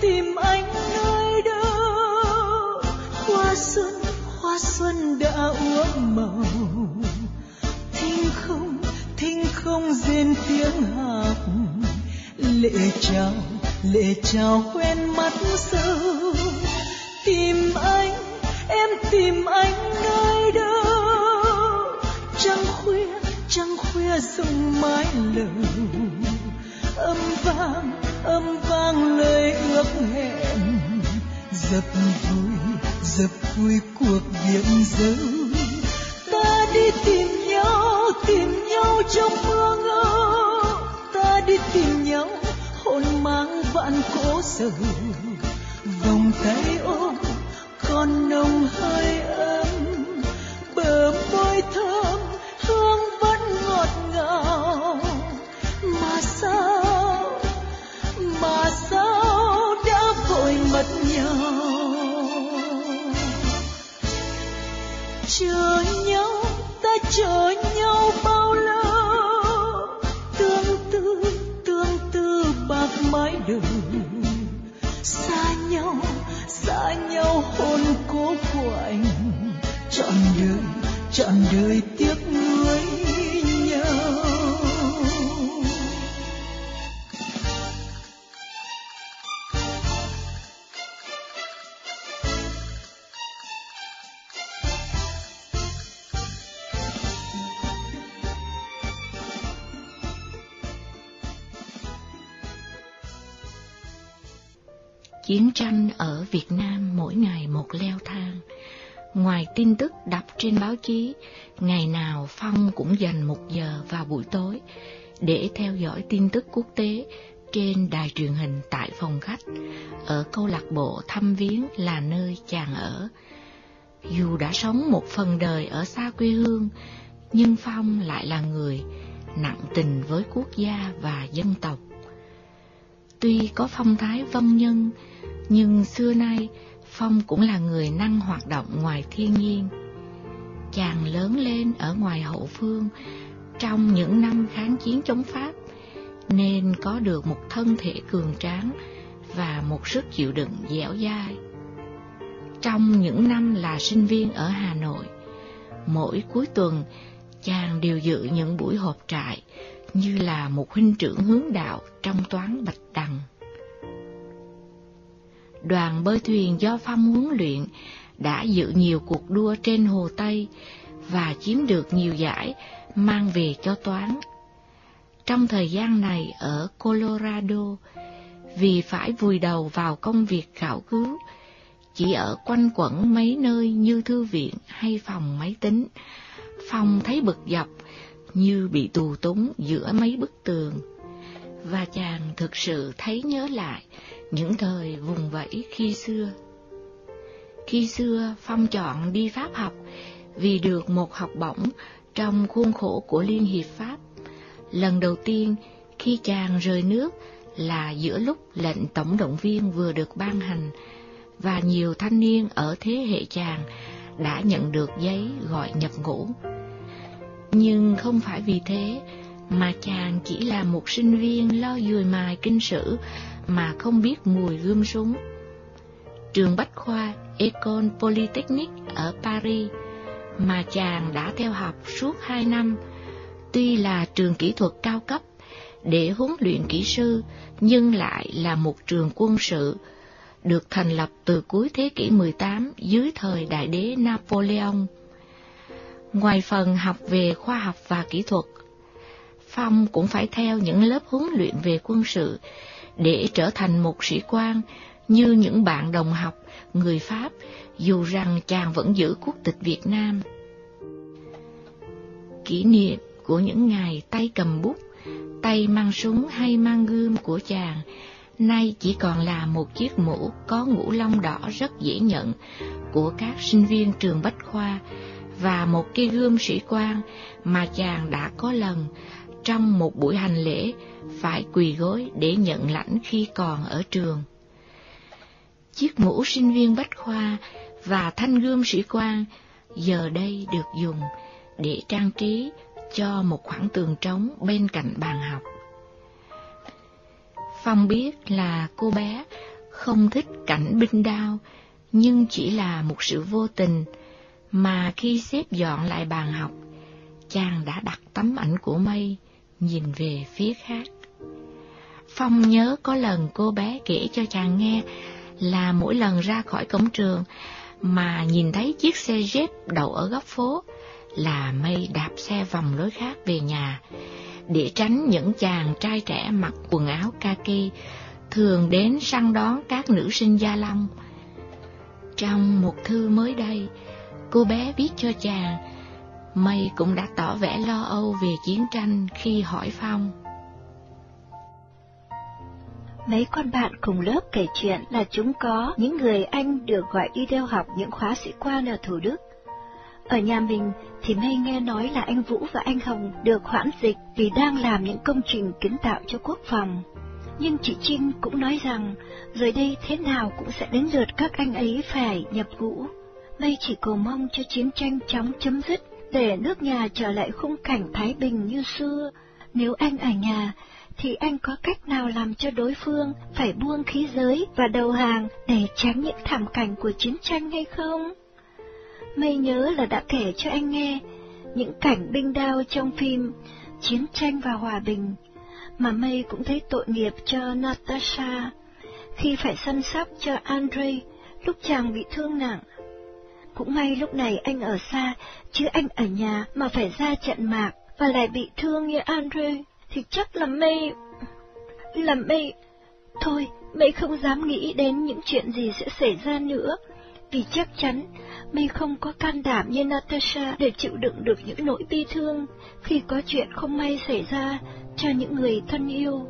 tìm anh nơi đâu? Hoa xuân hoa xuân đã úa màu thinh không thinh không rên tiếng học lệ chào lệ chào quen mắt sâu. Tìm anh, em tìm anh nơi đâu? Trăng khuya trăng khuya rung mái lầu. Âm vang âm vang lời ước hẹn. Dập vui dập vui cuộc biển dấu. Ta đi tìm nhau tìm nhau trong mưa ngâu ta đi tìm nhau, hồn mang vạn cố sầu. Vòng tay ôm còn nồng hơi xa nhau xa nhau hôn cố của anh. Trọn đời trọn đời tiếc tranh ở Việt Nam mỗi ngày một leo thang. Ngoài tin tức đọc trên báo chí, ngày nào Phong cũng dành một giờ vào buổi tối để theo dõi tin tức quốc tế trên đài truyền hình tại phòng khách, ở câu lạc bộ thăm viếng là nơi chàng ở. Dù đã sống một phần đời ở xa quê hương, nhưng Phong lại là người nặng tình với quốc gia và dân tộc. Tuy có phong thái vong nhân, nhưng xưa nay Phong cũng là người năng hoạt động ngoài thiên nhiên. Chàng lớn lên ở ngoài hậu phương trong những năm kháng chiến chống Pháp, nên có được một thân thể cường tráng và một sức chịu đựng dẻo dai. Trong những năm là sinh viên ở Hà Nội, mỗi cuối tuần chàng đều dự những buổi họp trại như là một huynh trưởng hướng đạo trong toán bạch đằng đoàn bơi thuyền do Phong huấn luyện đã dự nhiều cuộc đua trên Hồ Tây và chiếm được nhiều giải mang về cho toán. Trong thời gian này ở Colorado, vì phải vùi đầu vào công việc khảo cứu, chỉ ở quanh quẩn mấy nơi như thư viện hay phòng máy tính, Phong thấy bực dọc như bị tù túng giữa mấy bức tường. Và chàng thực sự thấy nhớ lại những thời vùng vẫy khi xưa. Khi xưa, Phong chọn đi Pháp học vì được một học bổng trong khuôn khổ của Liên Hiệp Pháp. Lần đầu tiên khi chàng rời nước là giữa lúc lệnh tổng động viên vừa được ban hành và nhiều thanh niên ở thế hệ chàng đã nhận được giấy gọi nhập ngũ. Nhưng không phải vì thế mà chàng chỉ là một sinh viên lo dùi mài kinh sử mà không biết mùi gươm súng. Trường Bách Khoa Ecole Polytechnique ở Paris mà chàng đã theo học suốt hai năm, tuy là trường kỹ thuật cao cấp để huấn luyện kỹ sư, nhưng lại là một trường quân sự, được thành lập từ cuối thế kỷ 18 dưới thời đại đế Napoleon. Ngoài phần học về khoa học và kỹ thuật, Phong cũng phải theo những lớp huấn luyện về quân sự để trở thành một sĩ quan như những bạn đồng học người Pháp, dù rằng chàng vẫn giữ quốc tịch Việt Nam. Kỷ niệm của những ngày tay cầm bút, tay mang súng hay mang gươm của chàng, nay chỉ còn là một chiếc mũ có ngũ lông đỏ rất dễ nhận của các sinh viên trường Bách Khoa và một cây gươm sĩ quan mà chàng đã có lần trong một buổi hành lễ phải quỳ gối để nhận lãnh khi còn ở trường. Chiếc mũ sinh viên bách khoa và thanh gươm sĩ quan giờ đây được dùng để trang trí cho một khoảng tường trống bên cạnh bàn học. Phong biết là cô bé không thích cảnh binh đao, nhưng chỉ là một sự vô tình mà khi xếp dọn lại bàn học, chàng đã đặt tấm ảnh của mây nhìn về phía khác. Phong nhớ có lần cô bé kể cho chàng nghe là mỗi lần ra khỏi cổng trường mà nhìn thấy chiếc xe Jeep đậu ở góc phố là mây đạp xe vòng lối khác về nhà để tránh những chàng trai trẻ mặc quần áo kaki thường đến săn đón các nữ sinh Gia Long. Trong một thư mới đây, cô bé viết cho chàng, Mây cũng đã tỏ vẻ lo âu về chiến tranh khi hỏi Phong. Mấy con bạn cùng lớp kể chuyện là chúng có những người anh được gọi đi theo học những khóa sĩ quan ở Thủ Đức. Ở nhà mình thì Mây nghe nói là anh Vũ và anh Hồng được hoãn dịch vì đang làm những công trình kiến tạo cho quốc phòng. Nhưng chị Trinh cũng nói rằng, rồi đây thế nào cũng sẽ đến lượt các anh ấy phải nhập ngũ. Mây chỉ cầu mong cho chiến tranh chóng chấm dứt để nước nhà trở lại khung cảnh thái bình như xưa. Nếu anh ở nhà thì anh có cách nào làm cho đối phương phải buông khí giới và đầu hàng để tránh những thảm cảnh của chiến tranh hay không? Mây nhớ là đã kể cho anh nghe những cảnh binh đao trong phim Chiến tranh và Hòa bình, mà Mây cũng thấy tội nghiệp cho Natasha khi phải săn sóc cho Andre lúc chàng bị thương nặng. Cũng may lúc này anh ở xa, chứ anh ở nhà mà phải ra trận mạc và lại bị thương như Andre thì chắc là mây... là mây... Thôi, mây không dám nghĩ đến những chuyện gì sẽ xảy ra nữa, vì chắc chắn mây không có can đảm như Natasha để chịu đựng được những nỗi bi thương khi có chuyện không may xảy ra cho những người thân yêu.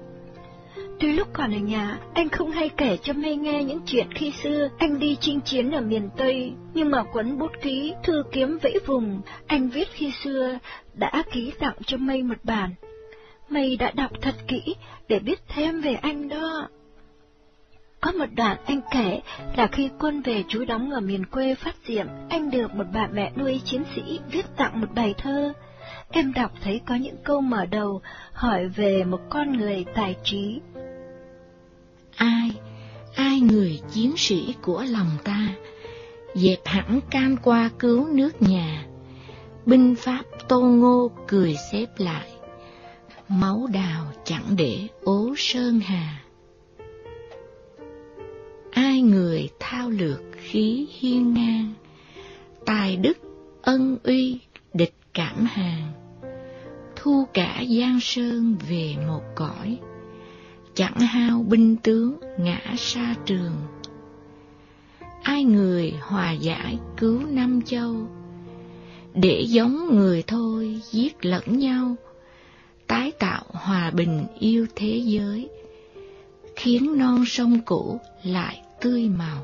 Tuy lúc còn ở nhà, anh không hay kể cho Mây nghe những chuyện khi xưa anh đi chinh chiến ở miền Tây, nhưng mà quấn bút ký, thư kiếm vẫy vùng, anh viết khi xưa đã ký tặng cho Mây một bản mây đã đọc thật kỹ để biết thêm về anh đó. Có một đoạn anh kể là khi quân về trú đóng ở miền quê phát diệm, anh được một bà mẹ nuôi chiến sĩ viết tặng một bài thơ. Em đọc thấy có những câu mở đầu hỏi về một con người tài trí. Ai, ai người chiến sĩ của lòng ta, dẹp hẳn can qua cứu nước nhà, binh pháp tô ngô cười xếp lại máu đào chẳng để ố sơn hà. Ai người thao lược khí hiên ngang, tài đức ân uy địch cảm hàng, thu cả giang sơn về một cõi, chẳng hao binh tướng ngã xa trường. Ai người hòa giải cứu năm châu, để giống người thôi giết lẫn nhau, tái tạo hòa bình yêu thế giới, khiến non sông cũ lại tươi màu.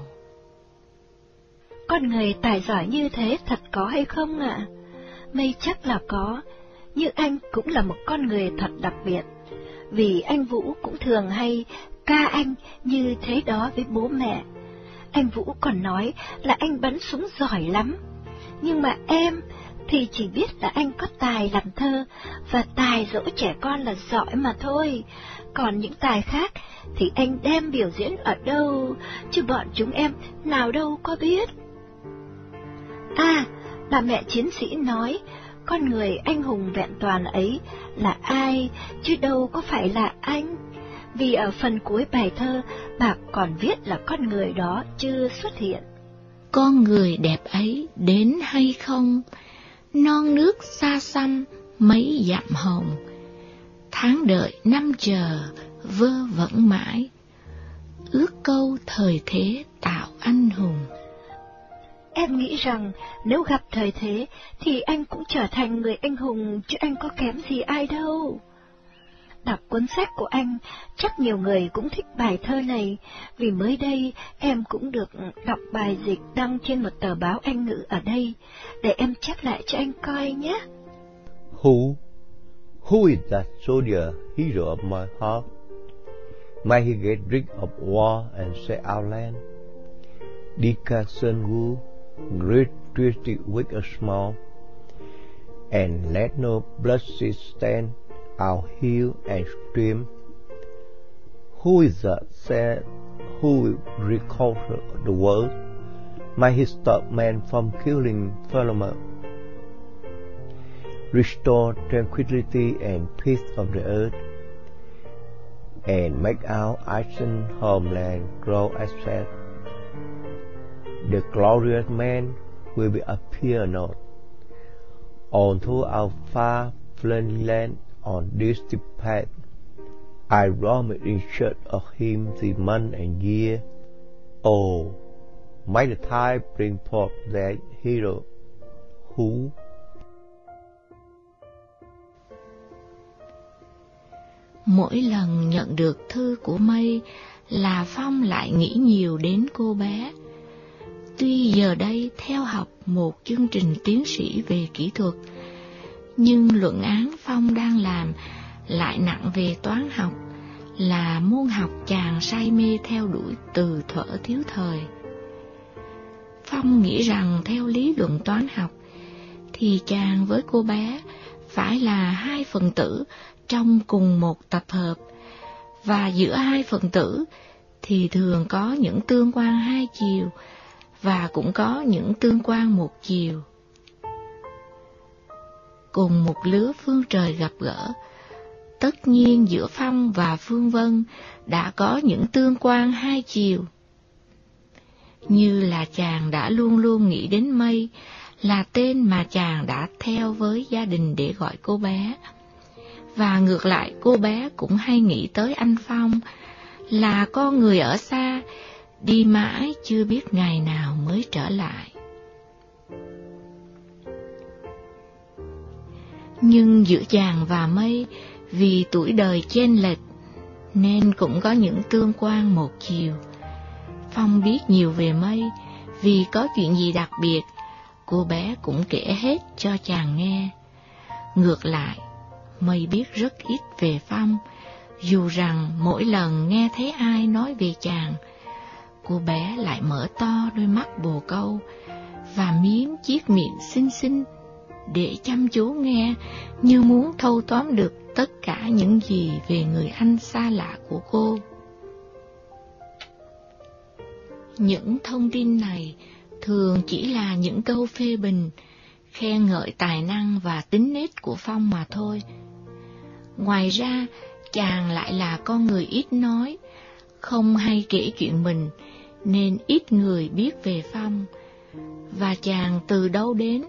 Con người tài giỏi như thế thật có hay không ạ? À? Mây chắc là có, nhưng anh cũng là một con người thật đặc biệt, vì anh Vũ cũng thường hay ca anh như thế đó với bố mẹ. Anh Vũ còn nói là anh bắn súng giỏi lắm, nhưng mà em thì chỉ biết là anh có tài làm thơ, và tài dỗ trẻ con là giỏi mà thôi. Còn những tài khác thì anh đem biểu diễn ở đâu, chứ bọn chúng em nào đâu có biết. À, bà mẹ chiến sĩ nói, con người anh hùng vẹn toàn ấy là ai, chứ đâu có phải là anh. Vì ở phần cuối bài thơ, bà còn viết là con người đó chưa xuất hiện. Con người đẹp ấy đến hay không? non nước xa xăm mấy dặm hồng, tháng đợi năm chờ vơ vẩn mãi, ước câu thời thế tạo anh hùng. Em nghĩ rằng nếu gặp thời thế thì anh cũng trở thành người anh hùng chứ anh có kém gì ai đâu. Đọc cuốn sách của anh, chắc nhiều người cũng thích bài thơ này, vì mới đây em cũng được đọc bài dịch đăng trên một tờ báo Anh ngữ ở đây, để em chép lại cho anh coi nhé. Who, who is that soldier, hero of my heart? May he get drink of war and set our land. Dika Sun great twisted with a small, and let no bloodshed stand our hill and stream. Who is that said, who will recover the world? May he stop man from killing Philemon? Restore tranquility and peace of the earth, and make our ancient homeland grow as said. The glorious man will be appear not unto our far flung land on this path. I roamed in search of him the month and year. Oh, may the time bring forth that hero who Mỗi lần nhận được thư của Mây là Phong lại nghĩ nhiều đến cô bé. Tuy giờ đây theo học một chương trình tiến sĩ về kỹ thuật, nhưng luận án Phong đang làm lại nặng về toán học, là môn học chàng say mê theo đuổi từ thuở thiếu thời. Phong nghĩ rằng theo lý luận toán học, thì chàng với cô bé phải là hai phần tử trong cùng một tập hợp, và giữa hai phần tử thì thường có những tương quan hai chiều và cũng có những tương quan một chiều. Cùng một lứa phương trời gặp gỡ, tất nhiên giữa Phong và Phương Vân đã có những tương quan hai chiều. Như là chàng đã luôn luôn nghĩ đến mây, là tên mà chàng đã theo với gia đình để gọi cô bé. Và ngược lại cô bé cũng hay nghĩ tới anh Phong, là con người ở xa, đi mãi chưa biết ngày nào mới trở lại. Nhưng giữa chàng và mây, vì tuổi đời chênh lệch, nên cũng có những tương quan một chiều. Phong biết nhiều về mây, vì có chuyện gì đặc biệt, cô bé cũng kể hết cho chàng nghe. Ngược lại, mây biết rất ít về Phong, dù rằng mỗi lần nghe thấy ai nói về chàng, cô bé lại mở to đôi mắt bồ câu và miếm chiếc miệng xinh xinh để chăm chú nghe như muốn thâu tóm được tất cả những gì về người anh xa lạ của cô. Những thông tin này thường chỉ là những câu phê bình, khen ngợi tài năng và tính nết của Phong mà thôi. Ngoài ra, chàng lại là con người ít nói, không hay kể chuyện mình, nên ít người biết về Phong. Và chàng từ đâu đến,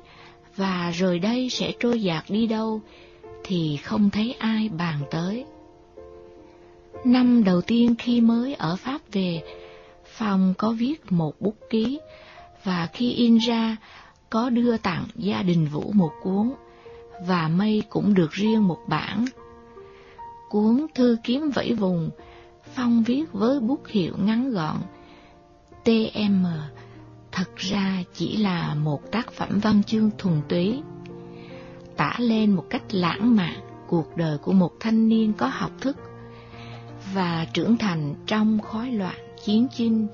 và rồi đây sẽ trôi dạt đi đâu, thì không thấy ai bàn tới. Năm đầu tiên khi mới ở Pháp về, Phong có viết một bút ký, và khi in ra, có đưa tặng gia đình Vũ một cuốn, và Mây cũng được riêng một bản. Cuốn Thư kiếm vẫy vùng, Phong viết với bút hiệu ngắn gọn, TM, thật ra chỉ là một tác phẩm văn chương thuần túy, tả lên một cách lãng mạn cuộc đời của một thanh niên có học thức và trưởng thành trong khói loạn chiến chinh.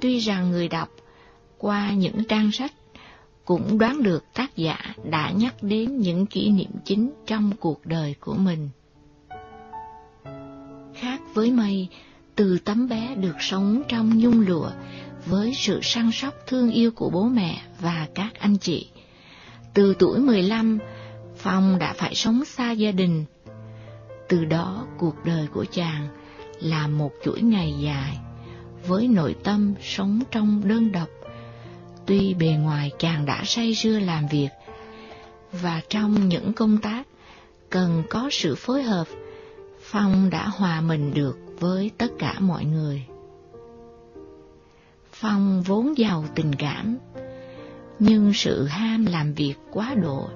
Tuy rằng người đọc qua những trang sách cũng đoán được tác giả đã nhắc đến những kỷ niệm chính trong cuộc đời của mình. Khác với mây, từ tấm bé được sống trong nhung lụa với sự săn sóc thương yêu của bố mẹ và các anh chị. Từ tuổi 15, Phong đã phải sống xa gia đình. Từ đó cuộc đời của chàng là một chuỗi ngày dài, với nội tâm sống trong đơn độc. Tuy bề ngoài chàng đã say sưa làm việc, và trong những công tác cần có sự phối hợp, Phong đã hòa mình được với tất cả mọi người. Phong vốn giàu tình cảm, nhưng sự ham làm việc quá độ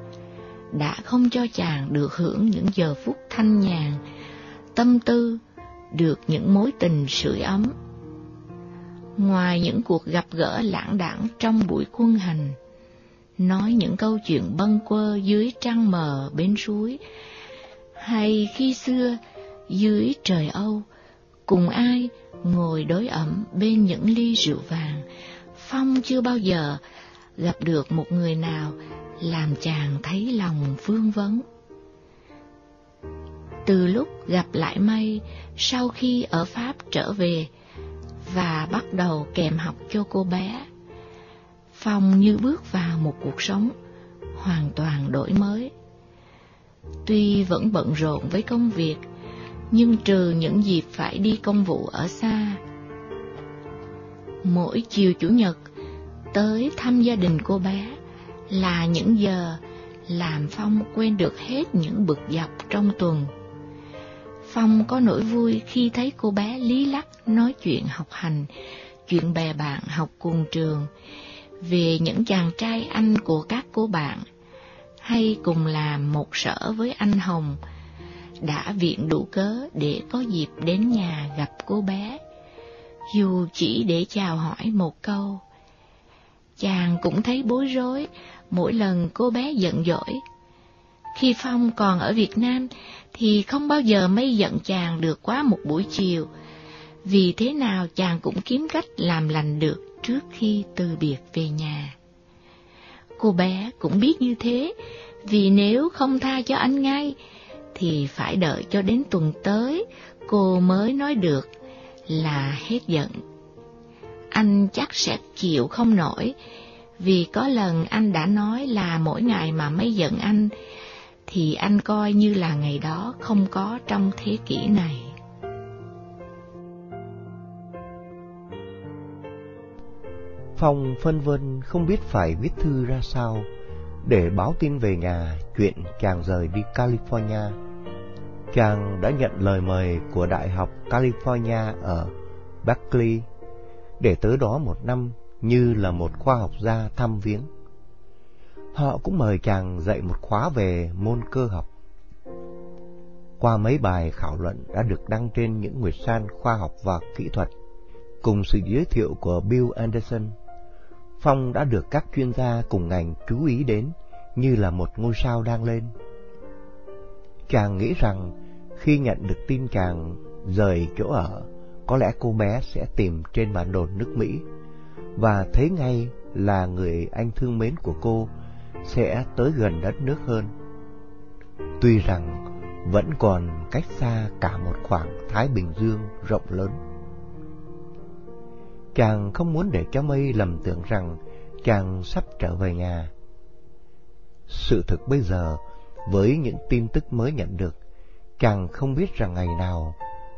đã không cho chàng được hưởng những giờ phút thanh nhàn, tâm tư, được những mối tình sưởi ấm. Ngoài những cuộc gặp gỡ lãng đãng trong buổi quân hành, nói những câu chuyện bâng quơ dưới trăng mờ bên suối, hay khi xưa dưới trời Âu, cùng ai ngồi đối ẩm bên những ly rượu vàng, Phong chưa bao giờ gặp được một người nào làm chàng thấy lòng vương vấn. từ lúc gặp lại Mây sau khi ở Pháp trở về và bắt đầu kèm học cho cô bé. Phong như bước vào một cuộc sống hoàn toàn đổi mới. Tuy vẫn bận rộn với công việc, nhưng trừ những dịp phải đi công vụ ở xa. Mỗi chiều Chủ nhật, tới thăm gia đình cô bé là những giờ làm Phong quên được hết những bực dọc trong tuần. Phong có nỗi vui khi thấy cô bé lý lắc nói chuyện học hành, chuyện bè bạn học cùng trường, về những chàng trai anh của các cô bạn, hay cùng làm một sở với anh Hồng, đã viện đủ cớ để có dịp đến nhà gặp cô bé, dù chỉ để chào hỏi một câu. Chàng cũng thấy bối rối mỗi lần cô bé giận dỗi. Khi Phong còn ở Việt Nam thì không bao giờ mây giận chàng được quá một buổi chiều, vì thế nào chàng cũng kiếm cách làm lành được trước khi từ biệt về nhà. Cô bé cũng biết như thế, vì nếu không tha cho anh ngay, thì phải đợi cho đến tuần tới cô mới nói được là hết giận. Anh chắc sẽ chịu không nổi, vì có lần anh đã nói là mỗi ngày mà mấy giận anh, thì anh coi như là ngày đó không có trong thế kỷ này. Phong phân vân không biết phải viết thư ra sao để báo tin về nhà chuyện chàng rời đi California. Chàng đã nhận lời mời của Đại học California ở Berkeley để tới đó một năm như là một khoa học gia thăm viếng. Họ cũng mời chàng dạy một khóa về môn cơ học. Qua mấy bài khảo luận đã được đăng trên những nguyệt san khoa học và kỹ thuật, cùng sự giới thiệu của Bill Anderson, Phong đã được các chuyên gia cùng ngành chú ý đến như là một ngôi sao đang lên. Chàng nghĩ rằng khi nhận được tin chàng rời chỗ ở, có lẽ cô bé sẽ tìm trên bản đồ nước Mỹ và thấy ngay là người anh thương mến của cô sẽ tới gần đất nước hơn. Tuy rằng vẫn còn cách xa cả một khoảng Thái Bình Dương rộng lớn. Chàng không muốn để cho mây lầm tưởng rằng chàng sắp trở về nhà. Sự thực bây giờ, với những tin tức mới nhận được, chàng không biết rằng ngày nào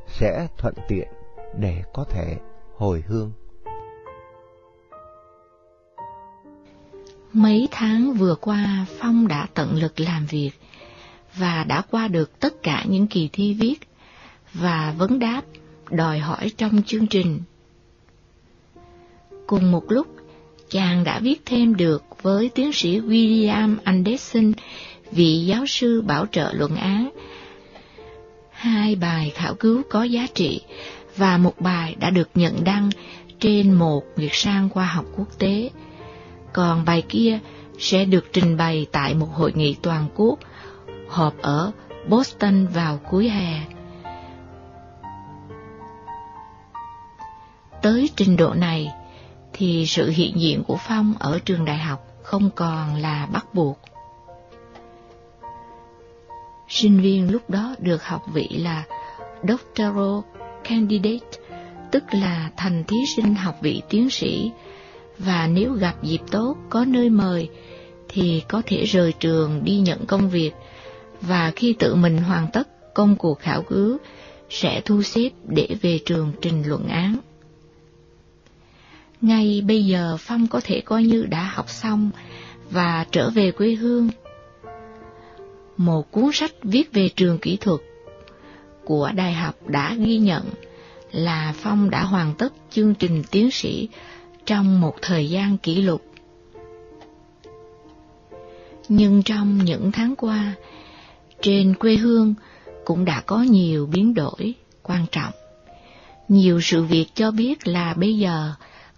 sẽ thuận tiện để có thể hồi hương. Mấy tháng vừa qua, Phong đã tận lực làm việc và đã qua được tất cả những kỳ thi viết và vấn đáp đòi hỏi trong chương trình. Cùng một lúc, chàng đã viết thêm được với tiến sĩ William Anderson, vị giáo sư bảo trợ luận án, hai bài khảo cứu có giá trị và một bài đã được nhận đăng trên một nguyệt sang khoa học quốc tế còn bài kia sẽ được trình bày tại một hội nghị toàn quốc họp ở Boston vào cuối hè. Tới trình độ này thì sự hiện diện của Phong ở trường đại học không còn là bắt buộc. Sinh viên lúc đó được học vị là Doctoral Candidate, tức là thành thí sinh học vị tiến sĩ và nếu gặp dịp tốt có nơi mời thì có thể rời trường đi nhận công việc và khi tự mình hoàn tất công cuộc khảo cứu sẽ thu xếp để về trường trình luận án. Ngay bây giờ Phong có thể coi như đã học xong và trở về quê hương. Một cuốn sách viết về trường kỹ thuật của đại học đã ghi nhận là Phong đã hoàn tất chương trình tiến sĩ trong một thời gian kỷ lục. Nhưng trong những tháng qua, trên quê hương cũng đã có nhiều biến đổi quan trọng. Nhiều sự việc cho biết là bây giờ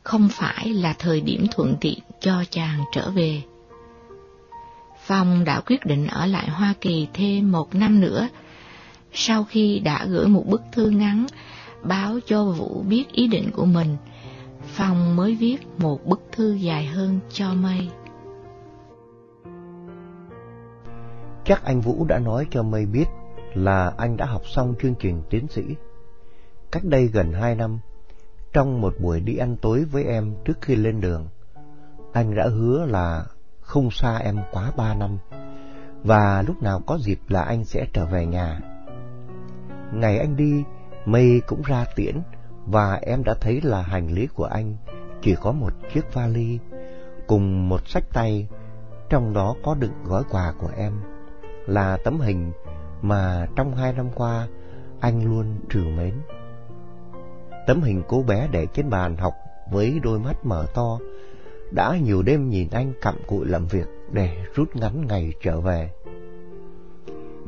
không phải là thời điểm thuận tiện cho chàng trở về. Phong đã quyết định ở lại Hoa Kỳ thêm một năm nữa, sau khi đã gửi một bức thư ngắn báo cho Vũ biết ý định của mình Phong mới viết một bức thư dài hơn cho Mây. Chắc anh Vũ đã nói cho Mây biết là anh đã học xong chương trình tiến sĩ. Cách đây gần hai năm, trong một buổi đi ăn tối với em trước khi lên đường, anh đã hứa là không xa em quá ba năm, và lúc nào có dịp là anh sẽ trở về nhà. Ngày anh đi, Mây cũng ra tiễn, và em đã thấy là hành lý của anh chỉ có một chiếc vali cùng một sách tay, trong đó có đựng gói quà của em, là tấm hình mà trong hai năm qua anh luôn trừ mến. Tấm hình cô bé để trên bàn học với đôi mắt mở to, đã nhiều đêm nhìn anh cặm cụi làm việc để rút ngắn ngày trở về.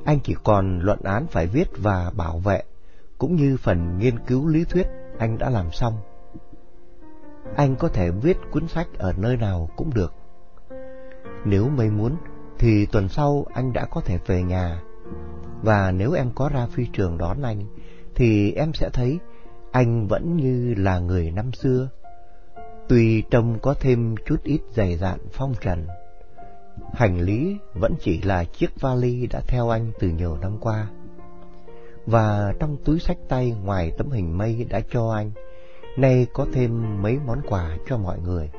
Anh chỉ còn luận án phải viết và bảo vệ, cũng như phần nghiên cứu lý thuyết anh đã làm xong. Anh có thể viết cuốn sách ở nơi nào cũng được. Nếu mây muốn, thì tuần sau anh đã có thể về nhà. Và nếu em có ra phi trường đón anh, thì em sẽ thấy anh vẫn như là người năm xưa. Tuy trông có thêm chút ít dày dạn phong trần, hành lý vẫn chỉ là chiếc vali đã theo anh từ nhiều năm qua. Và trong túi sách tay ngoài tấm hình mây đã cho anh, nay có thêm mấy món quà cho mọi người.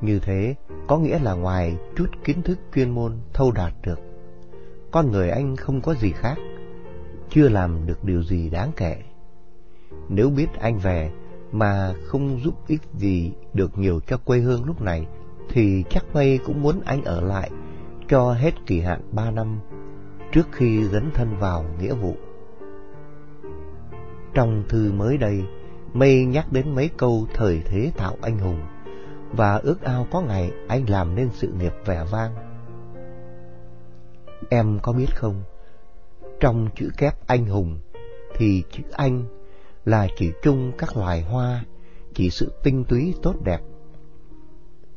Như thế, có nghĩa là ngoài chút kiến thức chuyên môn thâu đạt được, con người anh không có gì khác, chưa làm được điều gì đáng kể. Nếu biết anh về mà không giúp ích gì được nhiều cho quê hương lúc này, thì chắc mây cũng muốn anh ở lại cho hết kỳ hạn ba năm trước khi dấn thân vào nghĩa vụ. Trong thư mới đây, Mây nhắc đến mấy câu thời thế tạo anh hùng và ước ao có ngày anh làm nên sự nghiệp vẻ vang. Em có biết không, trong chữ kép anh hùng thì chữ anh là chỉ chung các loài hoa, chỉ sự tinh túy tốt đẹp.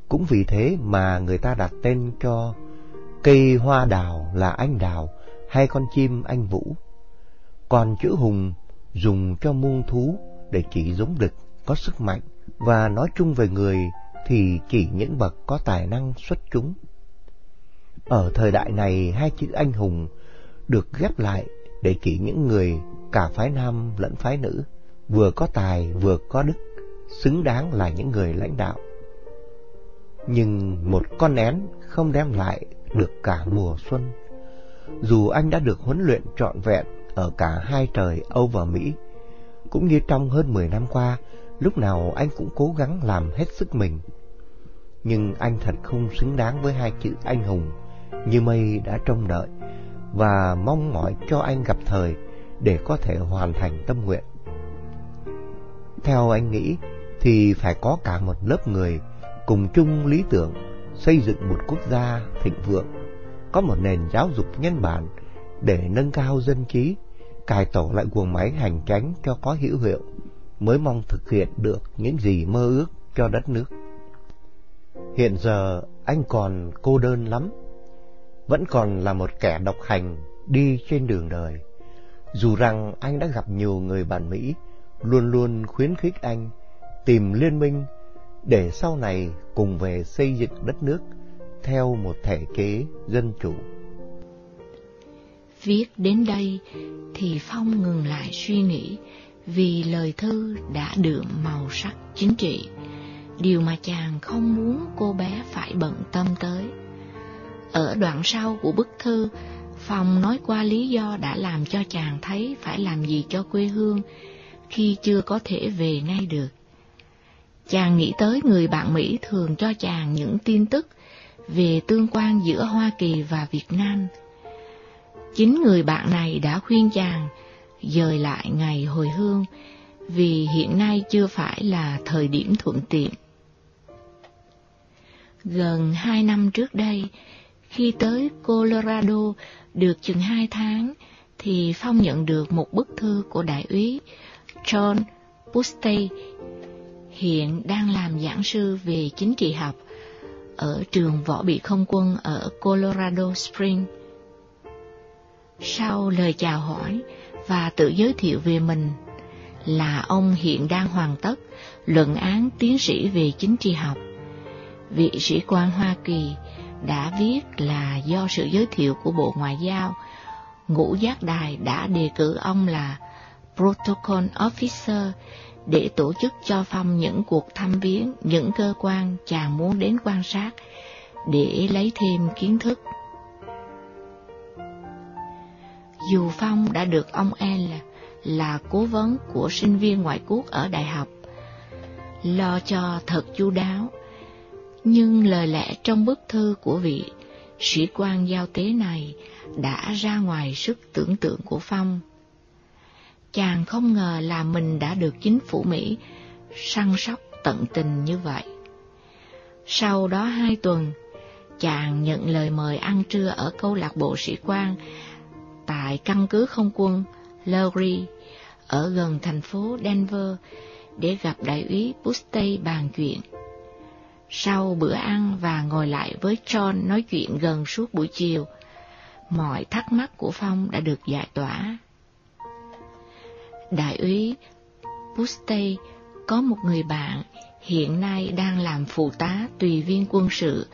Cũng vì thế mà người ta đặt tên cho cây hoa đào là anh đào hay con chim anh vũ. Còn chữ hùng dùng cho muôn thú để chỉ giống đực có sức mạnh và nói chung về người thì chỉ những bậc có tài năng xuất chúng. Ở thời đại này hai chữ anh hùng được ghép lại để chỉ những người cả phái nam lẫn phái nữ, vừa có tài vừa có đức, xứng đáng là những người lãnh đạo. Nhưng một con én không đem lại được cả mùa xuân. Dù anh đã được huấn luyện trọn vẹn ở cả hai trời Âu và Mỹ, cũng như trong hơn 10 năm qua, lúc nào anh cũng cố gắng làm hết sức mình. Nhưng anh thật không xứng đáng với hai chữ anh hùng như mây đã trông đợi và mong mỏi cho anh gặp thời để có thể hoàn thành tâm nguyện. Theo anh nghĩ thì phải có cả một lớp người cùng chung lý tưởng xây dựng một quốc gia thịnh vượng, có một nền giáo dục nhân bản để nâng cao dân trí cài tổ lại guồng máy hành tránh cho có hữu hiệu, mới mong thực hiện được những gì mơ ước cho đất nước. Hiện giờ anh còn cô đơn lắm, vẫn còn là một kẻ độc hành đi trên đường đời. Dù rằng anh đã gặp nhiều người bạn Mỹ, luôn luôn khuyến khích anh tìm liên minh để sau này cùng về xây dựng đất nước theo một thể chế dân chủ. Viết đến đây thì Phong ngừng lại suy nghĩ vì lời thư đã đượm màu sắc chính trị, điều mà chàng không muốn cô bé phải bận tâm tới. Ở đoạn sau của bức thư, Phong nói qua lý do đã làm cho chàng thấy phải làm gì cho quê hương khi chưa có thể về ngay được. Chàng nghĩ tới người bạn Mỹ thường cho chàng những tin tức về tương quan giữa Hoa Kỳ và Việt Nam Chính người bạn này đã khuyên chàng dời lại ngày hồi hương vì hiện nay chưa phải là thời điểm thuận tiện. Gần hai năm trước đây, khi tới Colorado được chừng hai tháng, thì Phong nhận được một bức thư của đại úy John Pustey hiện đang làm giảng sư về chính trị học ở trường võ bị không quân ở Colorado Springs. Sau lời chào hỏi và tự giới thiệu về mình là ông hiện đang hoàn tất luận án tiến sĩ về chính trị học. Vị sĩ quan Hoa Kỳ đã viết là do sự giới thiệu của Bộ Ngoại giao ngũ giác đài đã đề cử ông là Protocol Officer để tổ chức cho Phong những cuộc thăm viếng những cơ quan chàng muốn đến quan sát để lấy thêm kiến thức. Dù Phong đã được ông L là cố vấn của sinh viên ngoại quốc ở đại học, lo cho thật chu đáo, nhưng lời lẽ trong bức thư của vị sĩ quan giao tế này đã ra ngoài sức tưởng tượng của Phong. Chàng không ngờ là mình đã được chính phủ Mỹ săn sóc tận tình như vậy. Sau đó hai tuần, chàng nhận lời mời ăn trưa ở câu lạc bộ sĩ quan tại căn cứ không quân Lurie ở gần thành phố Denver để gặp đại úy Bustay bàn chuyện. Sau bữa ăn và ngồi lại với John nói chuyện gần suốt buổi chiều, mọi thắc mắc của Phong đã được giải tỏa. Đại úy Pustay có một người bạn hiện nay đang làm phụ tá tùy viên quân sự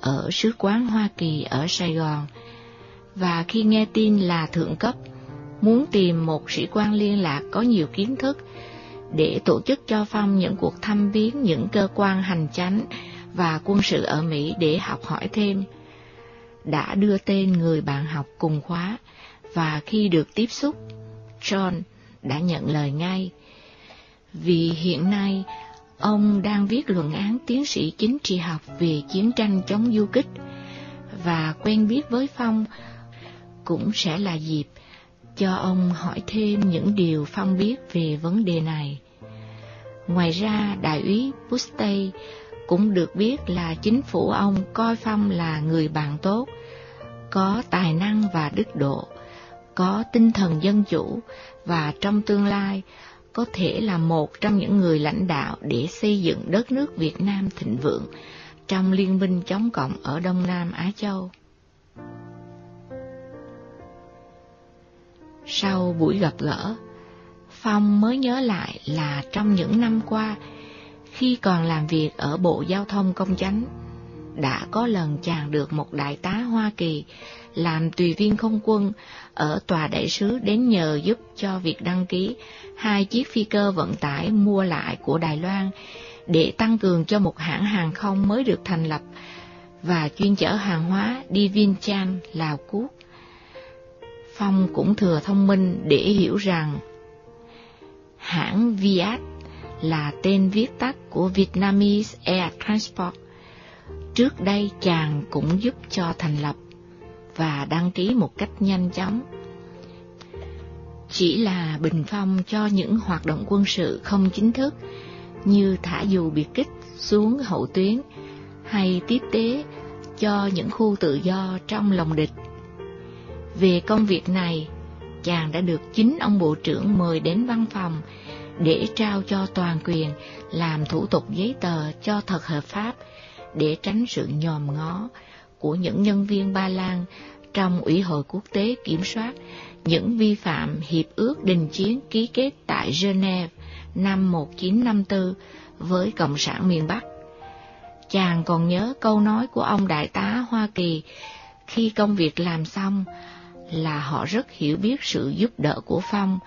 ở sứ quán Hoa Kỳ ở Sài Gòn, và khi nghe tin là thượng cấp muốn tìm một sĩ quan liên lạc có nhiều kiến thức để tổ chức cho Phong những cuộc thăm viếng những cơ quan hành chánh và quân sự ở Mỹ để học hỏi thêm. Đã đưa tên người bạn học cùng khóa, và khi được tiếp xúc, John đã nhận lời ngay. Vì hiện nay, ông đang viết luận án tiến sĩ chính trị học về chiến tranh chống du kích, và quen biết với Phong cũng sẽ là dịp cho ông hỏi thêm những điều Phong biết về vấn đề này. Ngoài ra, đại úy Pustay cũng được biết là chính phủ ông coi Phong là người bạn tốt, có tài năng và đức độ, có tinh thần dân chủ và trong tương lai có thể là một trong những người lãnh đạo để xây dựng đất nước Việt Nam thịnh vượng trong liên minh chống cộng ở Đông Nam Á Châu. Sau buổi gặp gỡ, Phong mới nhớ lại là trong những năm qua, khi còn làm việc ở Bộ Giao thông Công chánh, đã có lần chàng được một đại tá Hoa Kỳ làm tùy viên không quân ở tòa đại sứ đến nhờ giúp cho việc đăng ký hai chiếc phi cơ vận tải mua lại của Đài Loan để tăng cường cho một hãng hàng không mới được thành lập và chuyên chở hàng hóa đi Vientiane, Lào Cút. Phong cũng thừa thông minh để hiểu rằng hãng Viet là tên viết tắt của Vietnamese Air Transport. Trước đây chàng cũng giúp cho thành lập và đăng ký một cách nhanh chóng. Chỉ là bình phong cho những hoạt động quân sự không chính thức như thả dù biệt kích xuống hậu tuyến hay tiếp tế cho những khu tự do trong lòng địch. Về công việc này, chàng đã được chính ông bộ trưởng mời đến văn phòng để trao cho toàn quyền làm thủ tục giấy tờ cho thật hợp pháp để tránh sự nhòm ngó của những nhân viên Ba Lan trong Ủy hội quốc tế kiểm soát những vi phạm hiệp ước đình chiến ký kết tại Geneva năm 1954 với Cộng sản miền Bắc. Chàng còn nhớ câu nói của ông đại tá Hoa Kỳ khi công việc làm xong là họ rất hiểu biết sự giúp đỡ của Phong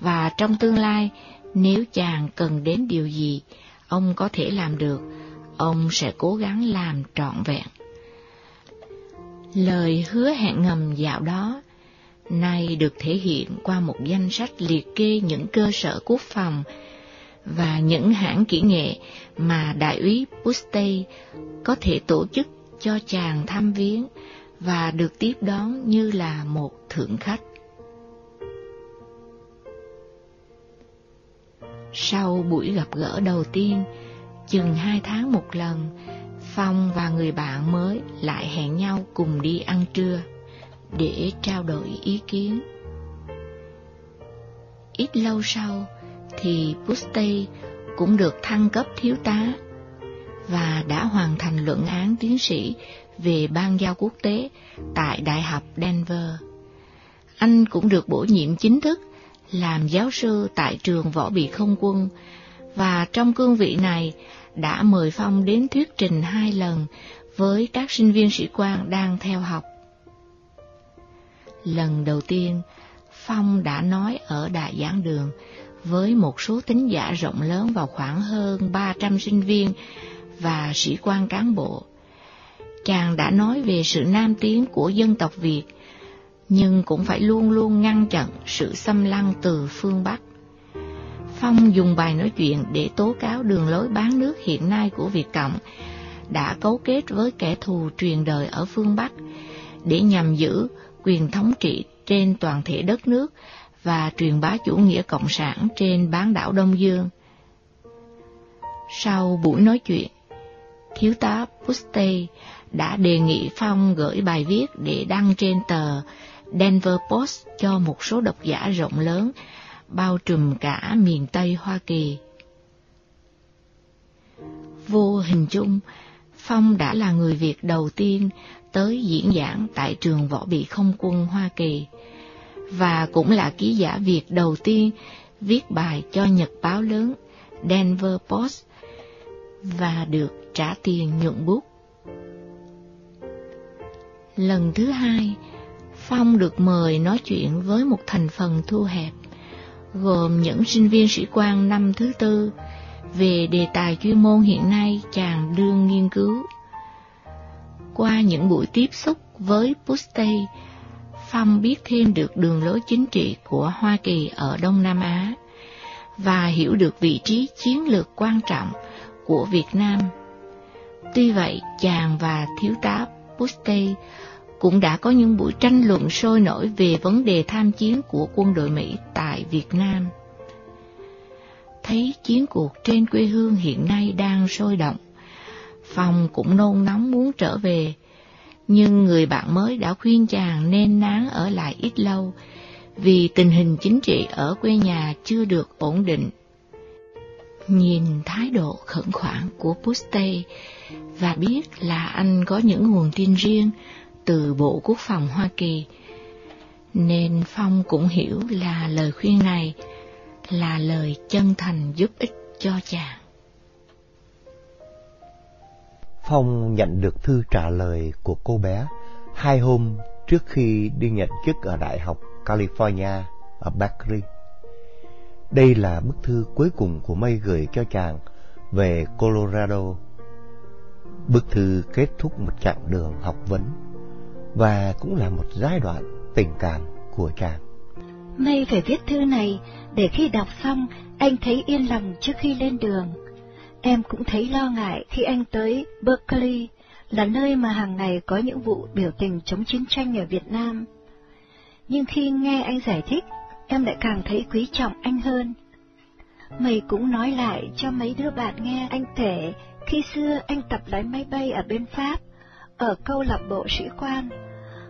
và trong tương lai nếu chàng cần đến điều gì ông có thể làm được, ông sẽ cố gắng làm trọn vẹn. Lời hứa hẹn ngầm dạo đó nay được thể hiện qua một danh sách liệt kê những cơ sở quốc phòng và những hãng kỹ nghệ mà đại úy Pustay có thể tổ chức cho chàng tham viếng và được tiếp đón như là một thượng khách. Sau buổi gặp gỡ đầu tiên, chừng hai tháng một lần, Phong và người bạn mới lại hẹn nhau cùng đi ăn trưa để trao đổi ý kiến. Ít lâu sau thì Pustay cũng được thăng cấp thiếu tá và đã hoàn thành luận án tiến sĩ về ban giao quốc tế tại Đại học Denver. Anh cũng được bổ nhiệm chính thức làm giáo sư tại trường võ bị không quân và trong cương vị này đã mời Phong đến thuyết trình hai lần với các sinh viên sĩ quan đang theo học. Lần đầu tiên, Phong đã nói ở đại giảng đường với một số tính giả rộng lớn vào khoảng hơn 300 sinh viên và sĩ quan cán bộ. Chàng đã nói về sự nam tiến của dân tộc Việt, nhưng cũng phải luôn luôn ngăn chặn sự xâm lăng từ phương Bắc. Phong dùng bài nói chuyện để tố cáo đường lối bán nước hiện nay của Việt Cộng đã cấu kết với kẻ thù truyền đời ở phương Bắc để nhằm giữ quyền thống trị trên toàn thể đất nước và truyền bá chủ nghĩa cộng sản trên bán đảo Đông Dương. Sau buổi nói chuyện, thiếu tá Puste đã đề nghị Phong gửi bài viết để đăng trên tờ Denver Post cho một số độc giả rộng lớn, bao trùm cả miền Tây Hoa Kỳ. Vô hình chung, Phong đã là người Việt đầu tiên tới diễn giảng tại trường võ bị không quân Hoa Kỳ, và cũng là ký giả Việt đầu tiên viết bài cho nhật báo lớn Denver Post và được trả tiền nhuận bút. Lần thứ hai, Phong được mời nói chuyện với một thành phần thu hẹp, gồm những sinh viên sĩ quan năm thứ tư, về đề tài chuyên môn hiện nay chàng đương nghiên cứu. Qua những buổi tiếp xúc với Pustey, Phong biết thêm được đường lối chính trị của Hoa Kỳ ở Đông Nam Á và hiểu được vị trí chiến lược quan trọng của Việt Nam. Tuy vậy, chàng và thiếu tá Pustey cũng đã có những buổi tranh luận sôi nổi về vấn đề tham chiến của quân đội Mỹ tại Việt Nam. Thấy chiến cuộc trên quê hương hiện nay đang sôi động, phòng cũng nôn nóng muốn trở về, nhưng người bạn mới đã khuyên chàng nên nán ở lại ít lâu, vì tình hình chính trị ở quê nhà chưa được ổn định. Nhìn thái độ khẩn khoản của Puste và biết là anh có những nguồn tin riêng từ Bộ Quốc phòng Hoa Kỳ, nên Phong cũng hiểu là lời khuyên này là lời chân thành giúp ích cho chàng. Phong nhận được thư trả lời của cô bé hai hôm trước khi đi nhận chức ở Đại học California ở Berkeley. Đây là bức thư cuối cùng của Mây gửi cho chàng về Colorado. Bức thư kết thúc một chặng đường học vấn và cũng là một giai đoạn tình cảm của chàng. May phải viết thư này để khi đọc xong anh thấy yên lòng trước khi lên đường. Em cũng thấy lo ngại khi anh tới Berkeley, là nơi mà hàng ngày có những vụ biểu tình chống chiến tranh ở Việt Nam. Nhưng khi nghe anh giải thích, em lại càng thấy quý trọng anh hơn. Mày cũng nói lại cho mấy đứa bạn nghe anh kể khi xưa anh tập lái máy bay ở bên Pháp, ở câu lạc bộ sĩ quan.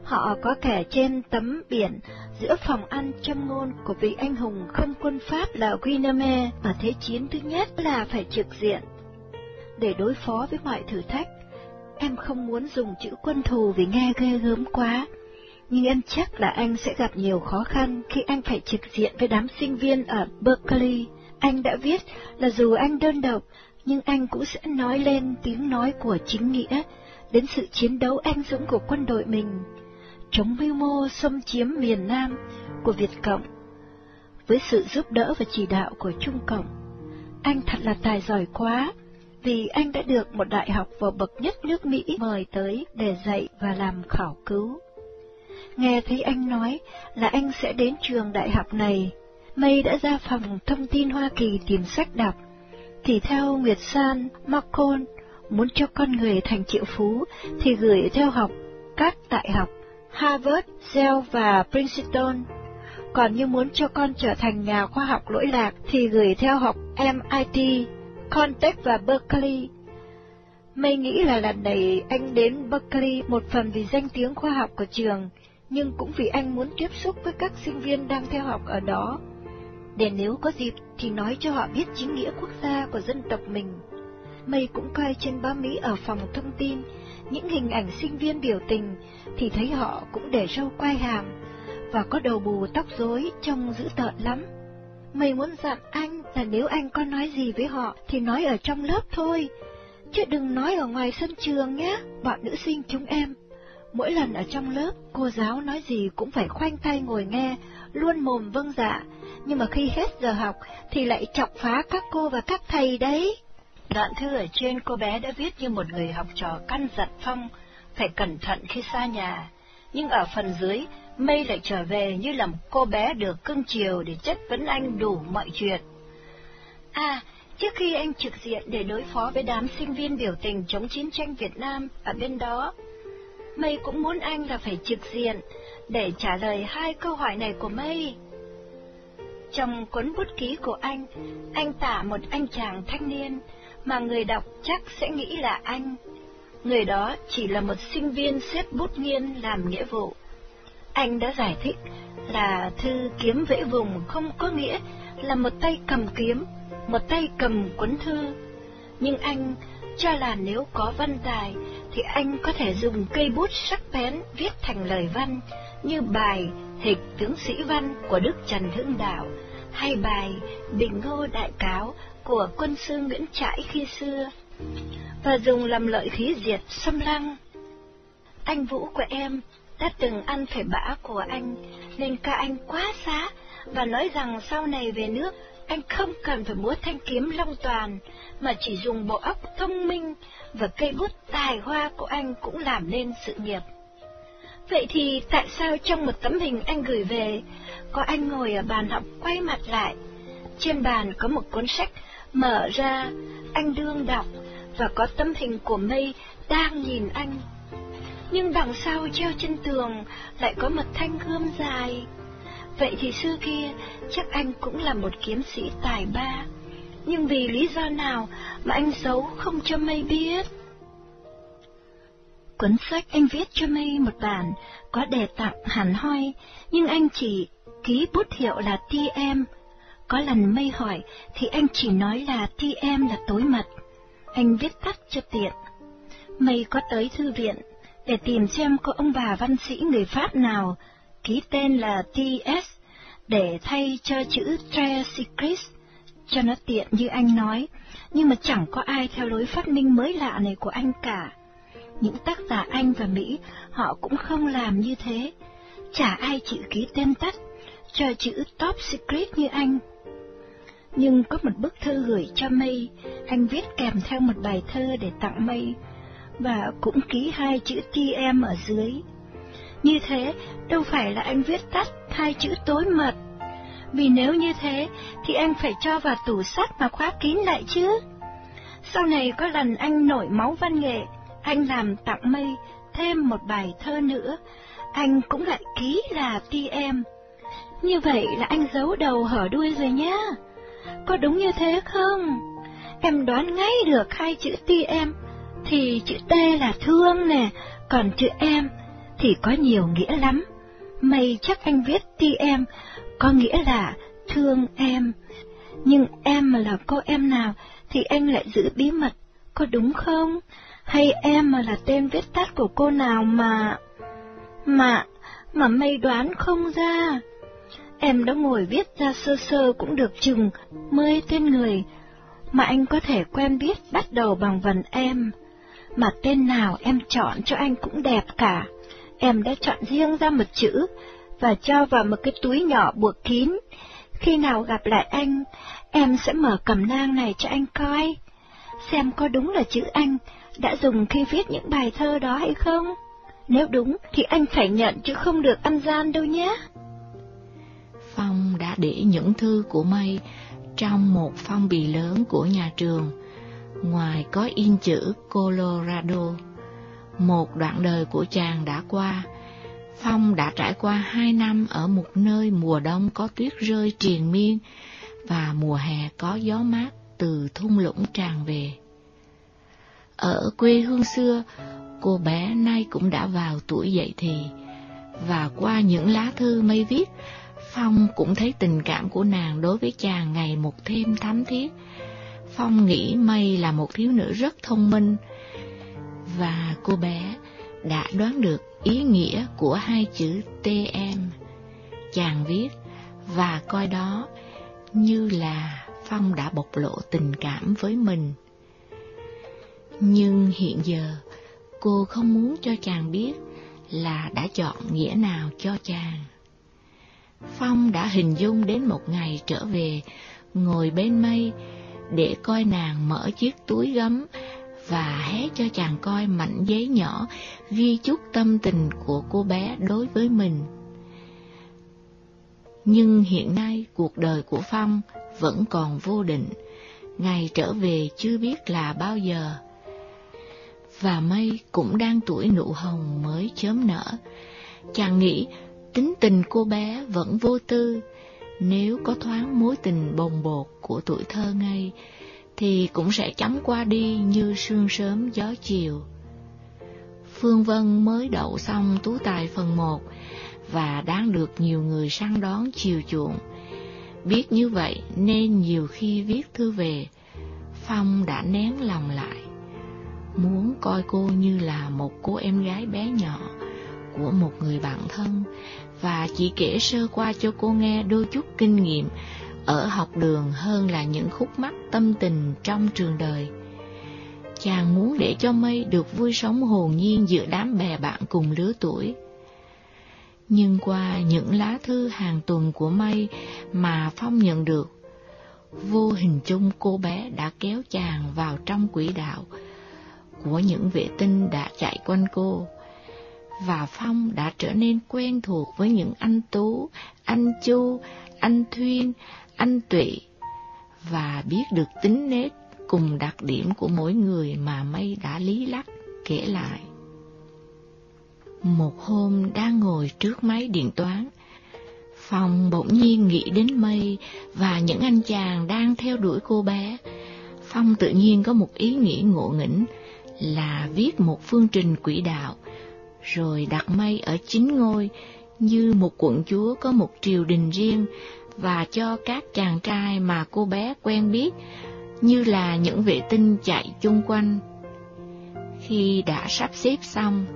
Họ có kẻ trên tấm biển giữa phòng ăn châm ngôn của vị anh hùng không quân Pháp là Guiname ở Thế chiến thứ nhất là phải trực diện. Để đối phó với mọi thử thách, em không muốn dùng chữ quân thù vì nghe ghê gớm quá, nhưng em chắc là anh sẽ gặp nhiều khó khăn khi anh phải trực diện với đám sinh viên ở Berkeley. Anh đã viết là dù anh đơn độc, nhưng anh cũng sẽ nói lên tiếng nói của chính nghĩa, đến sự chiến đấu anh dũng của quân đội mình chống mưu mô xâm chiếm miền Nam của Việt Cộng. Với sự giúp đỡ và chỉ đạo của Trung Cộng, anh thật là tài giỏi quá, vì anh đã được một đại học vào bậc nhất nước Mỹ mời tới để dạy và làm khảo cứu. Nghe thấy anh nói là anh sẽ đến trường đại học này, Mây đã ra phòng thông tin Hoa Kỳ tìm sách đọc, thì theo Nguyệt San, Macron muốn cho con người thành triệu phú thì gửi theo học các đại học Harvard, Yale và Princeton. Còn như muốn cho con trở thành nhà khoa học lỗi lạc thì gửi theo học MIT, Caltech và Berkeley. May nghĩ là lần này anh đến Berkeley một phần vì danh tiếng khoa học của trường, nhưng cũng vì anh muốn tiếp xúc với các sinh viên đang theo học ở đó, để nếu có dịp thì nói cho họ biết chính nghĩa quốc gia của dân tộc mình. Mây cũng coi trên báo Mỹ ở phòng thông tin những hình ảnh sinh viên biểu tình thì thấy họ cũng để râu quai hàm và có đầu bù tóc rối trông dữ tợn lắm. Mày muốn dặn anh là nếu anh có nói gì với họ thì nói ở trong lớp thôi, chứ đừng nói ở ngoài sân trường nhé, bọn nữ sinh chúng em. Mỗi lần ở trong lớp, cô giáo nói gì cũng phải khoanh tay ngồi nghe, luôn mồm vâng dạ, nhưng mà khi hết giờ học thì lại chọc phá các cô và các thầy đấy. Đoạn thư ở trên cô bé đã viết như một người học trò căn dặn Phong, phải cẩn thận khi xa nhà. Nhưng ở phần dưới, Mây lại trở về như là một cô bé được cưng chiều để chất vấn anh đủ mọi chuyện. À, trước khi anh trực diện để đối phó với đám sinh viên biểu tình chống chiến tranh Việt Nam ở bên đó, Mây cũng muốn anh là phải trực diện để trả lời hai câu hỏi này của Mây. Trong cuốn bút ký của anh, anh tả một anh chàng thanh niên mà người đọc chắc sẽ nghĩ là anh. Người đó chỉ là một sinh viên xếp bút nghiên làm nghĩa vụ. Anh đã giải thích là thư kiếm vẽ vùng không có nghĩa là một tay cầm kiếm, một tay cầm cuốn thư. Nhưng anh cho là nếu có văn tài thì anh có thể dùng cây bút sắc bén viết thành lời văn như bài Hịch tướng sĩ văn của Đức Trần Hưng Đạo hay bài Bình Ngô Đại Cáo của quân sư Nguyễn Trãi khi xưa, và dùng làm lợi khí diệt xâm lăng. Anh Vũ của em đã từng ăn phải bã của anh, nên ca anh quá xá, và nói rằng sau này về nước, anh không cần phải múa thanh kiếm long toàn, mà chỉ dùng bộ óc thông minh và cây bút tài hoa của anh cũng làm nên sự nghiệp. Vậy thì tại sao trong một tấm hình anh gửi về, có anh ngồi ở bàn học quay mặt lại, trên bàn có một cuốn sách mở ra, anh đương đọc, và có tấm hình của mây đang nhìn anh. Nhưng đằng sau treo trên tường lại có một thanh gươm dài. Vậy thì xưa kia chắc anh cũng là một kiếm sĩ tài ba, nhưng vì lý do nào mà anh giấu không cho mây biết? Cuốn sách anh viết cho mây một bản, có đề tặng hẳn hoi, nhưng anh chỉ ký bút hiệu là TM. Có lần mây hỏi thì anh chỉ nói là thi em là tối mật. Anh viết tắt cho tiện. Mây có tới thư viện để tìm xem có ông bà văn sĩ người Pháp nào ký tên là T.S để thay cho chữ Tresicris, cho nó tiện như anh nói, nhưng mà chẳng có ai theo lối phát minh mới lạ này của anh cả. Những tác giả Anh và Mỹ, họ cũng không làm như thế. Chả ai chịu ký tên tắt cho chữ Top Secret như anh. Nhưng có một bức thư gửi cho Mây, anh viết kèm theo một bài thơ để tặng Mây, và cũng ký hai chữ TM ở dưới. Như thế, đâu phải là anh viết tắt hai chữ tối mật. Vì nếu như thế, thì anh phải cho vào tủ sắt mà khóa kín lại chứ. Sau này có lần anh nổi máu văn nghệ, anh làm tặng mây thêm một bài thơ nữa, anh cũng lại ký là ti em. Như vậy là anh giấu đầu hở đuôi rồi nhá. Có đúng như thế không? Em đoán ngay được hai chữ ti em, thì chữ T là thương nè, còn chữ em thì có nhiều nghĩa lắm. Mày chắc anh viết ti em, có nghĩa là thương em. Nhưng em mà là cô em nào thì anh lại giữ bí mật, có đúng không? hay em mà là tên viết tắt của cô nào mà... Mà, mà mây đoán không ra. Em đã ngồi viết ra sơ sơ cũng được chừng mươi tên người, mà anh có thể quen biết bắt đầu bằng vần em. Mà tên nào em chọn cho anh cũng đẹp cả. Em đã chọn riêng ra một chữ, và cho vào một cái túi nhỏ buộc kín. Khi nào gặp lại anh, em sẽ mở cẩm nang này cho anh coi, xem có đúng là chữ anh đã dùng khi viết những bài thơ đó hay không? Nếu đúng thì anh phải nhận chứ không được ăn gian đâu nhé. Phong đã để những thư của Mây trong một phong bì lớn của nhà trường. Ngoài có in chữ Colorado, một đoạn đời của chàng đã qua. Phong đã trải qua hai năm ở một nơi mùa đông có tuyết rơi triền miên và mùa hè có gió mát từ thung lũng tràn về. Ở quê hương xưa, cô bé nay cũng đã vào tuổi dậy thì, và qua những lá thư mây viết, Phong cũng thấy tình cảm của nàng đối với chàng ngày một thêm thắm thiết. Phong nghĩ Mây là một thiếu nữ rất thông minh, và cô bé đã đoán được ý nghĩa của hai chữ TM. Chàng viết và coi đó như là Phong đã bộc lộ tình cảm với mình. Nhưng hiện giờ, cô không muốn cho chàng biết là đã chọn nghĩa nào cho chàng. Phong đã hình dung đến một ngày trở về, ngồi bên mây, để coi nàng mở chiếc túi gấm và hé cho chàng coi mảnh giấy nhỏ ghi chút tâm tình của cô bé đối với mình. Nhưng hiện nay cuộc đời của Phong vẫn còn vô định, ngày trở về chưa biết là bao giờ. Và mây cũng đang tuổi nụ hồng mới chớm nở. Chàng nghĩ tính tình cô bé vẫn vô tư, nếu có thoáng mối tình bồng bột của tuổi thơ ngây, thì cũng sẽ chấm qua đi như sương sớm gió chiều. Phương Vân mới đậu xong tú tài phần một và đáng được nhiều người săn đón chiều chuộng. Biết như vậy nên nhiều khi viết thư về, Phong đã nén lòng lại, muốn coi cô như là một cô em gái bé nhỏ của một người bạn thân và chỉ kể sơ qua cho cô nghe đôi chút kinh nghiệm ở học đường hơn là những khúc mắc tâm tình trong trường đời. Chàng muốn để cho mây được vui sống hồn nhiên giữa đám bè bạn cùng lứa tuổi. Nhưng qua những lá thư hàng tuần của mây mà Phong nhận được, vô hình chung cô bé đã kéo chàng vào trong quỹ đạo của những vệ tinh đã chạy quanh cô và Phong đã trở nên quen thuộc với những anh Tú, anh Chu, anh Thuyên, anh Tụy và biết được tính nết cùng đặc điểm của mỗi người mà Mây đã lý lắc kể lại. Một hôm đang ngồi trước máy điện toán, Phong bỗng nhiên nghĩ đến Mây và những anh chàng đang theo đuổi cô bé. Phong tự nhiên có một ý nghĩ ngộ nghĩnh là viết một phương trình quỹ đạo rồi đặt mây ở chính ngôi, như một quận chúa có một triều đình riêng, và cho các chàng trai mà cô bé quen biết, như là những vệ tinh chạy chung quanh. Khi đã sắp xếp xong,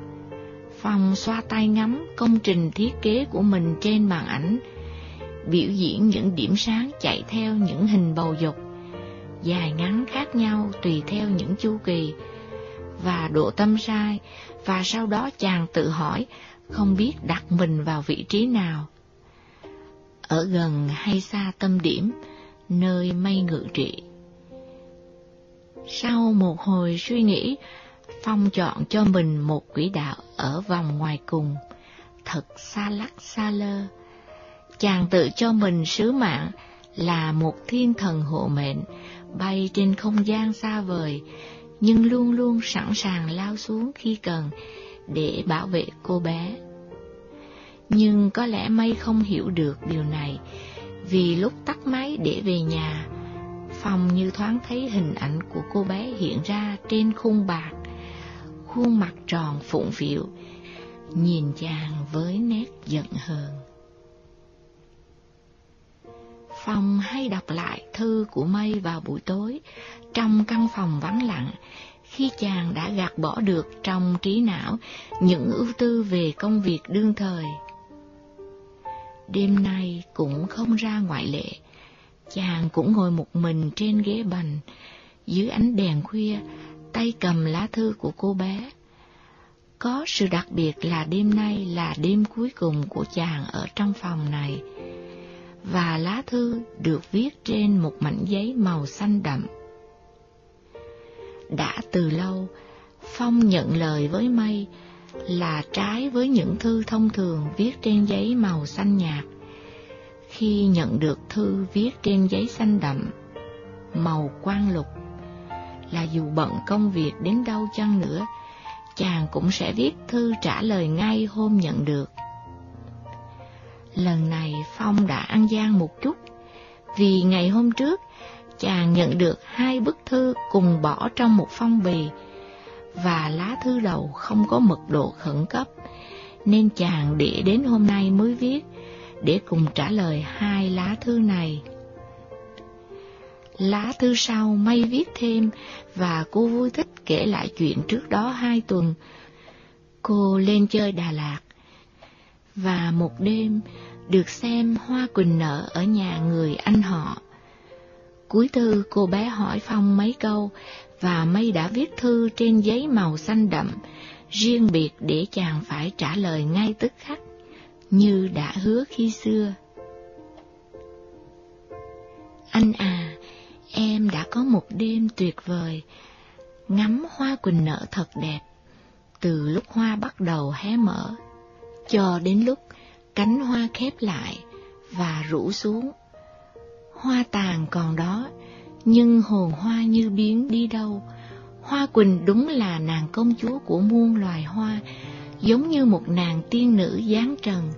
Phong xoa tay ngắm công trình thiết kế của mình trên màn ảnh, biểu diễn những điểm sáng chạy theo những hình bầu dục, dài ngắn khác nhau tùy theo những chu kỳ, và độ tâm sai, và sau đó chàng tự hỏi không biết đặt mình vào vị trí nào. Ở gần hay xa tâm điểm, nơi mây ngự trị. Sau một hồi suy nghĩ, Phong chọn cho mình một quỹ đạo ở vòng ngoài cùng, thật xa lắc xa lơ. Chàng tự cho mình sứ mạng là một thiên thần hộ mệnh, bay trên không gian xa vời, nhưng luôn luôn sẵn sàng lao xuống khi cần để bảo vệ cô bé. Nhưng có lẽ Mây không hiểu được điều này, vì lúc tắt máy để về nhà, phòng như thoáng thấy hình ảnh của cô bé hiện ra trên khung bạc, khuôn mặt tròn phụng phịu, nhìn chàng với nét giận hờn. Phong hay đọc lại thư của Mây vào buổi tối, trong căn phòng vắng lặng, khi chàng đã gạt bỏ được trong trí não những ưu tư về công việc đương thời. Đêm nay cũng không ra ngoại lệ, chàng cũng ngồi một mình trên ghế bành, dưới ánh đèn khuya, tay cầm lá thư của cô bé. Có sự đặc biệt là đêm nay là đêm cuối cùng của chàng ở trong phòng này, và lá thư được viết trên một mảnh giấy màu xanh đậm. Đã từ lâu, Phong nhận lời với mây là trái với những thư thông thường viết trên giấy màu xanh nhạt. Khi nhận được thư viết trên giấy xanh đậm, màu quang lục, là dù bận công việc đến đâu chăng nữa, chàng cũng sẽ viết thư trả lời ngay hôm nhận được. Lần này Phong đã ăn gian một chút, vì ngày hôm trước chàng nhận được hai bức thư cùng bỏ trong một phong bì, và lá thư đầu không có mật độ khẩn cấp, nên chàng để đến hôm nay mới viết, để cùng trả lời hai lá thư này. Lá thư sau may viết thêm, và cô vui thích kể lại chuyện trước đó hai tuần. Cô lên chơi Đà Lạt, và một đêm được xem hoa quỳnh nở ở nhà người anh họ. Cuối thư cô bé hỏi Phong mấy câu, và Mây đã viết thư trên giấy màu xanh đậm, riêng biệt để chàng phải trả lời ngay tức khắc, như đã hứa khi xưa. Anh à, em đã có một đêm tuyệt vời, ngắm hoa quỳnh nở thật đẹp, từ lúc hoa bắt đầu hé mở, cho đến lúc cánh hoa khép lại và rũ xuống. Hoa tàn còn đó, nhưng hồn hoa như biến đi đâu. Hoa quỳnh đúng là nàng công chúa của muôn loài hoa, giống như một nàng tiên nữ dáng trần.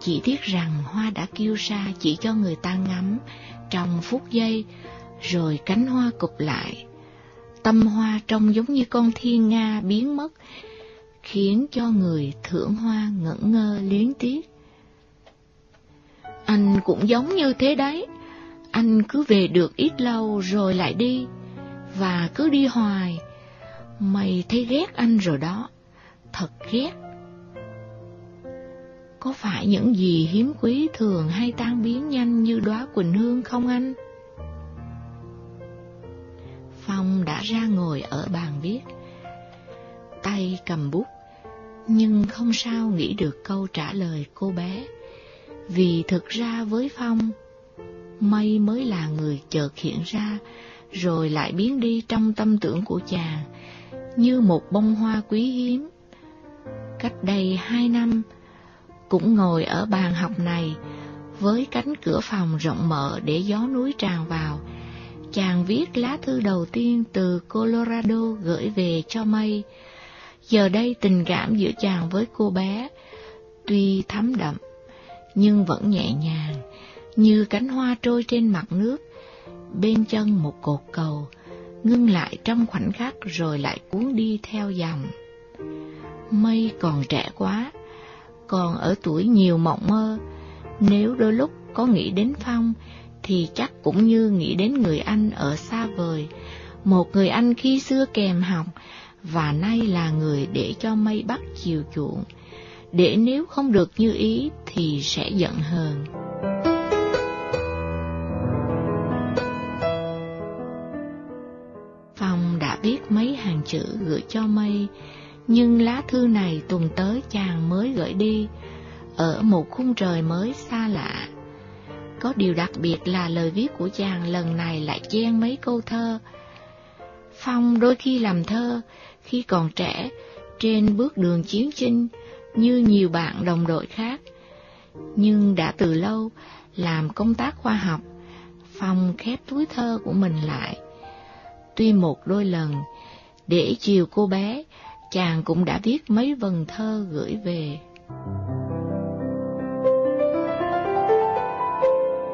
Chỉ tiếc rằng hoa đã kêu xa chỉ cho người ta ngắm trong phút giây, rồi cánh hoa cụp lại. Tâm hoa trông giống như con thiên nga biến mất, khiến cho người thưởng hoa ngẩn ngơ liến tiếc. Anh cũng giống như thế đấy, anh cứ về được ít lâu rồi lại đi, và cứ đi hoài. Mày thấy ghét anh rồi đó, thật ghét. Có phải những gì hiếm quý thường hay tan biến nhanh như đóa quỳnh hương không anh? Phong đã ra ngồi ở bàn viết, tay cầm bút, nhưng không sao nghĩ được câu trả lời cô bé, vì thực ra với Phong, mây mới là người chợt hiện ra, rồi lại biến đi trong tâm tưởng của chàng, như một bông hoa quý hiếm. Cách đây hai năm, cũng ngồi ở bàn học này, với cánh cửa phòng rộng mở để gió núi tràn vào, chàng viết lá thư đầu tiên từ Colorado gửi về cho mây. Giờ đây tình cảm giữa chàng với cô bé, tuy thấm đậm, nhưng vẫn nhẹ nhàng, như cánh hoa trôi trên mặt nước, bên chân một cột cầu, ngưng lại trong khoảnh khắc rồi lại cuốn đi theo dòng. Mây còn trẻ quá, còn ở tuổi nhiều mộng mơ, nếu đôi lúc có nghĩ đến Phong, thì chắc cũng như nghĩ đến người anh ở xa vời, một người anh khi xưa kèm học, và nay là người để cho mây bắt chiều chuộng, để nếu không được như ý thì sẽ giận hờn. Viết mấy hàng chữ gửi cho mây, nhưng lá thư này tuần tới chàng mới gửi đi, ở một khung trời mới xa lạ. Có điều đặc biệt là lời viết của chàng lần này lại chen mấy câu thơ. Phong đôi khi làm thơ, khi còn trẻ, trên bước đường chiến tranh, như nhiều bạn đồng đội khác. Nhưng đã từ lâu, làm công tác khoa học, Phong khép túi thơ của mình lại. Tuy một đôi lần, để chiều cô bé, chàng cũng đã viết mấy vần thơ gửi về. Thank you.